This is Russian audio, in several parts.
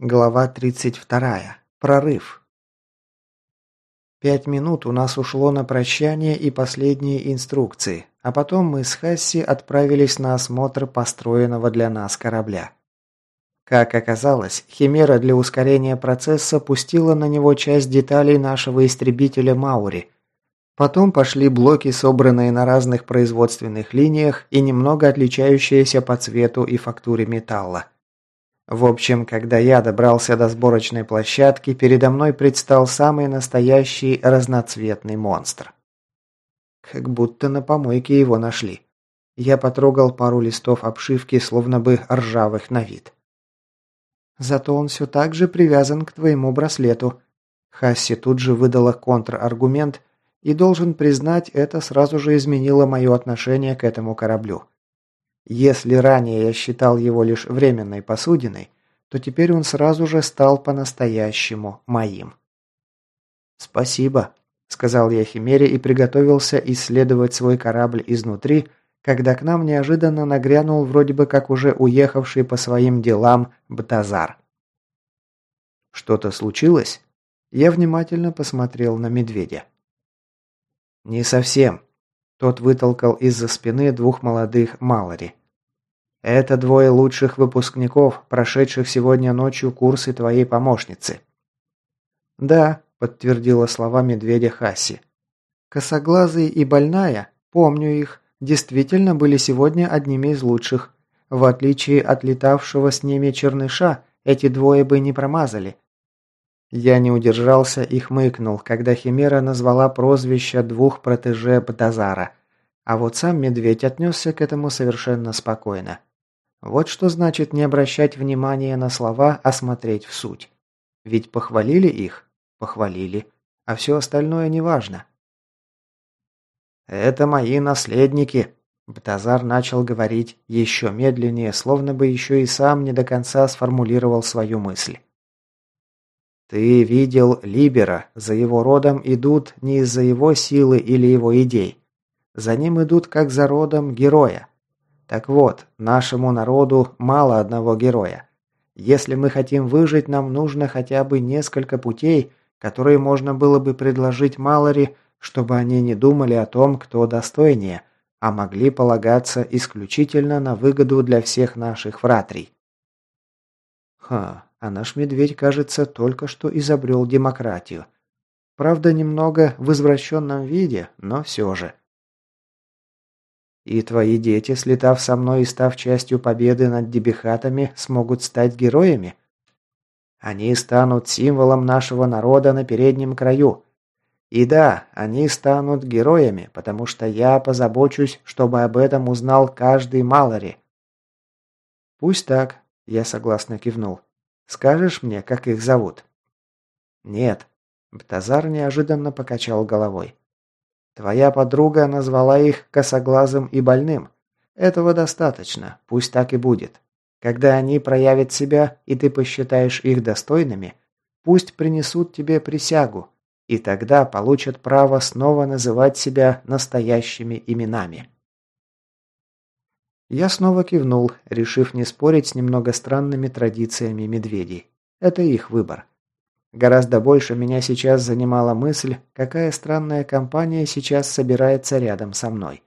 Глава 32. Прорыв. Пять минут у нас ушло на прощание и последние инструкции, а потом мы с Хасси отправились на осмотр построенного для нас корабля. Как оказалось, Химера для ускорения процесса пустила на него часть деталей нашего истребителя Маури. Потом пошли блоки, собранные на разных производственных линиях и немного отличающиеся по цвету и фактуре металла. В общем, когда я добрался до сборочной площадки, передо мной предстал самый настоящий разноцветный монстр. Как будто на помойке его нашли. Я потрогал пару листов обшивки, словно бы ржавых на вид. Зато он все так же привязан к твоему браслету. Хасси тут же выдала контраргумент, и должен признать, это сразу же изменило мое отношение к этому кораблю. Если ранее я считал его лишь временной посудиной, то теперь он сразу же стал по-настоящему моим. «Спасибо», – сказал я Химере и приготовился исследовать свой корабль изнутри, когда к нам неожиданно нагрянул вроде бы как уже уехавший по своим делам Бтазар. «Что-то случилось?» Я внимательно посмотрел на медведя. «Не совсем», тот вытолкал из-за спины двух молодых Малори. «Это двое лучших выпускников, прошедших сегодня ночью курсы твоей помощницы». «Да», – подтвердила слова медведя Хаси. «Косоглазый и больная, помню их, действительно были сегодня одними из лучших. В отличие от летавшего с ними черныша, эти двое бы не промазали. Я не удержался и хмыкнул, когда Химера назвала прозвище двух протеже Бтазара. А вот сам медведь отнесся к этому совершенно спокойно. Вот что значит не обращать внимания на слова, а смотреть в суть. Ведь похвалили их? Похвалили. А все остальное неважно. «Это мои наследники», – Бтазар начал говорить еще медленнее, словно бы еще и сам не до конца сформулировал свою мысль. Ты видел Либера, за его родом идут не из-за его силы или его идей. За ним идут как за родом героя. Так вот, нашему народу мало одного героя. Если мы хотим выжить, нам нужно хотя бы несколько путей, которые можно было бы предложить Малори, чтобы они не думали о том, кто достойнее, а могли полагаться исключительно на выгоду для всех наших фратрий. Ха, а наш медведь, кажется, только что изобрел демократию. Правда, немного в извращенном виде, но все же. И твои дети, слетав со мной и став частью победы над дебихатами, смогут стать героями? Они станут символом нашего народа на переднем краю. И да, они станут героями, потому что я позабочусь, чтобы об этом узнал каждый Малори. Пусть так, я согласно кивнул. Скажешь мне, как их зовут?» «Нет». Бтазар неожиданно покачал головой. «Твоя подруга назвала их косоглазым и больным. Этого достаточно, пусть так и будет. Когда они проявят себя, и ты посчитаешь их достойными, пусть принесут тебе присягу, и тогда получат право снова называть себя настоящими именами». Я снова кивнул, решив не спорить с немного странными традициями медведей. Это их выбор. Гораздо больше меня сейчас занимала мысль, какая странная компания сейчас собирается рядом со мной.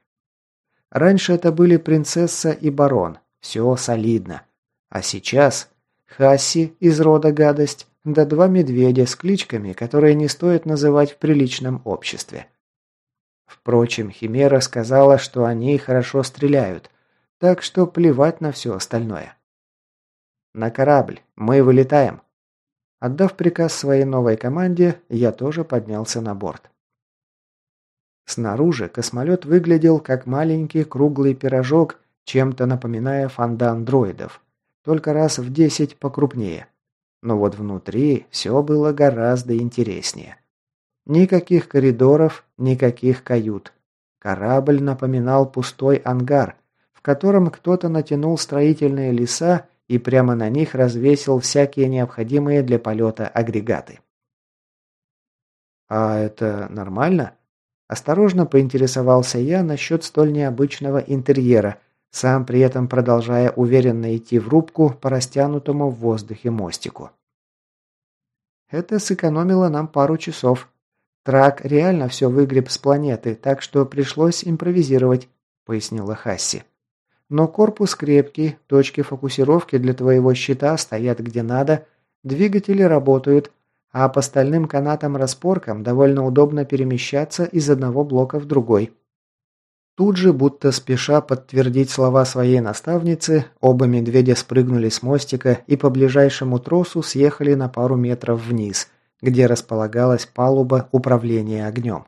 Раньше это были принцесса и барон, все солидно. А сейчас Хасси из рода гадость, да два медведя с кличками, которые не стоит называть в приличном обществе. Впрочем, Химера сказала, что они хорошо стреляют – так что плевать на все остальное. «На корабль! Мы вылетаем!» Отдав приказ своей новой команде, я тоже поднялся на борт. Снаружи космолет выглядел как маленький круглый пирожок, чем-то напоминая фондан дроидов, только раз в десять покрупнее. Но вот внутри все было гораздо интереснее. Никаких коридоров, никаких кают. Корабль напоминал пустой ангар, в котором кто-то натянул строительные леса и прямо на них развесил всякие необходимые для полета агрегаты. «А это нормально?» Осторожно поинтересовался я насчет столь необычного интерьера, сам при этом продолжая уверенно идти в рубку по растянутому в воздухе мостику. Это сэкономило нам пару часов. Трак реально все выгреб с планеты, так что пришлось импровизировать», – пояснила Хасси. «Но корпус крепкий, точки фокусировки для твоего щита стоят где надо, двигатели работают, а по стальным канатам-распоркам довольно удобно перемещаться из одного блока в другой». Тут же, будто спеша подтвердить слова своей наставницы, оба медведя спрыгнули с мостика и по ближайшему тросу съехали на пару метров вниз, где располагалась палуба управления огнем.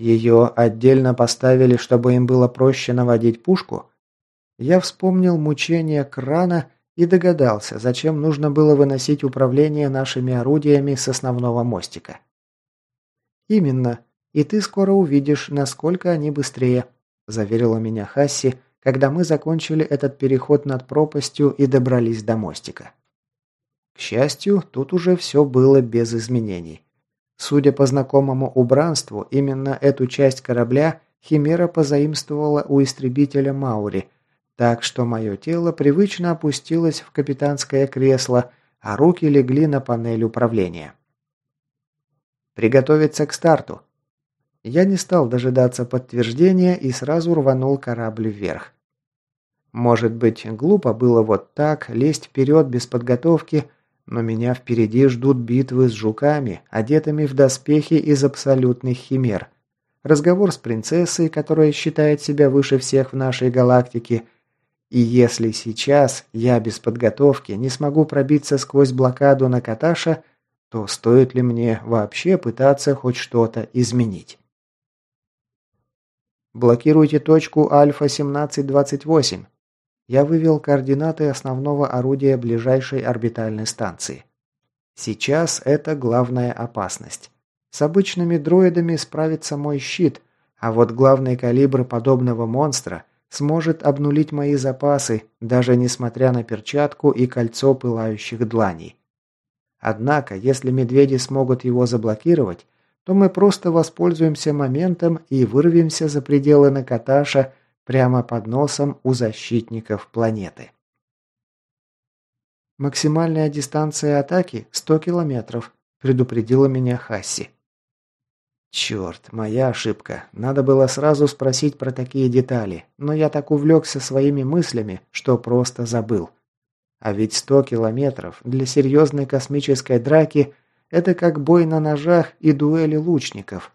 Ее отдельно поставили, чтобы им было проще наводить пушку. Я вспомнил мучения крана и догадался, зачем нужно было выносить управление нашими орудиями с основного мостика. Именно – и ты скоро увидишь, насколько они быстрее», – заверила меня Хасси, когда мы закончили этот переход над пропастью и добрались до мостика. К счастью, тут уже все было без изменений. Судя по знакомому убранству, именно эту часть корабля Химера позаимствовала у истребителя Маури, так что мое тело привычно опустилось в капитанское кресло, а руки легли на панель управления. «Приготовиться к старту», я не стал дожидаться подтверждения и сразу рванул корабль вверх. Может быть, глупо было вот так лезть вперед без подготовки, но меня впереди ждут битвы с жуками, одетыми в доспехи из абсолютных химер. Разговор с принцессой, которая считает себя выше всех в нашей галактике. И если сейчас я без подготовки не смогу пробиться сквозь блокаду на Каташа, то стоит ли мне вообще пытаться хоть что-то изменить? Блокируйте точку Альфа-1728. Я вывел координаты основного орудия ближайшей орбитальной станции. Сейчас это главная опасность. С обычными дроидами справится мой щит, а вот главный калибр подобного монстра сможет обнулить мои запасы, даже несмотря на перчатку и кольцо пылающих дланей. Однако, если медведи смогут его заблокировать, то мы просто воспользуемся моментом и вырвемся за пределы Накаташа прямо под носом у защитников планеты. «Максимальная дистанция атаки – 100 километров», – предупредила меня Хасси. Черт, моя ошибка. Надо было сразу спросить про такие детали, но я так увлекся своими мыслями, что просто забыл. А ведь 100 километров для серьезной космической драки это как бой на ножах и дуэли лучников.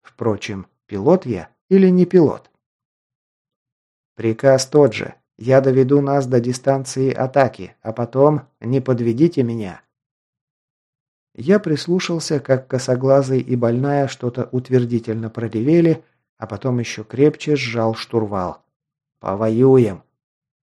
Впрочем, пилот я или не пилот? Приказ тот же. Я доведу нас до дистанции атаки, а потом не подведите меня. Я прислушался, как косоглазый и больная что-то утвердительно проревели, а потом еще крепче сжал штурвал. «Повоюем!»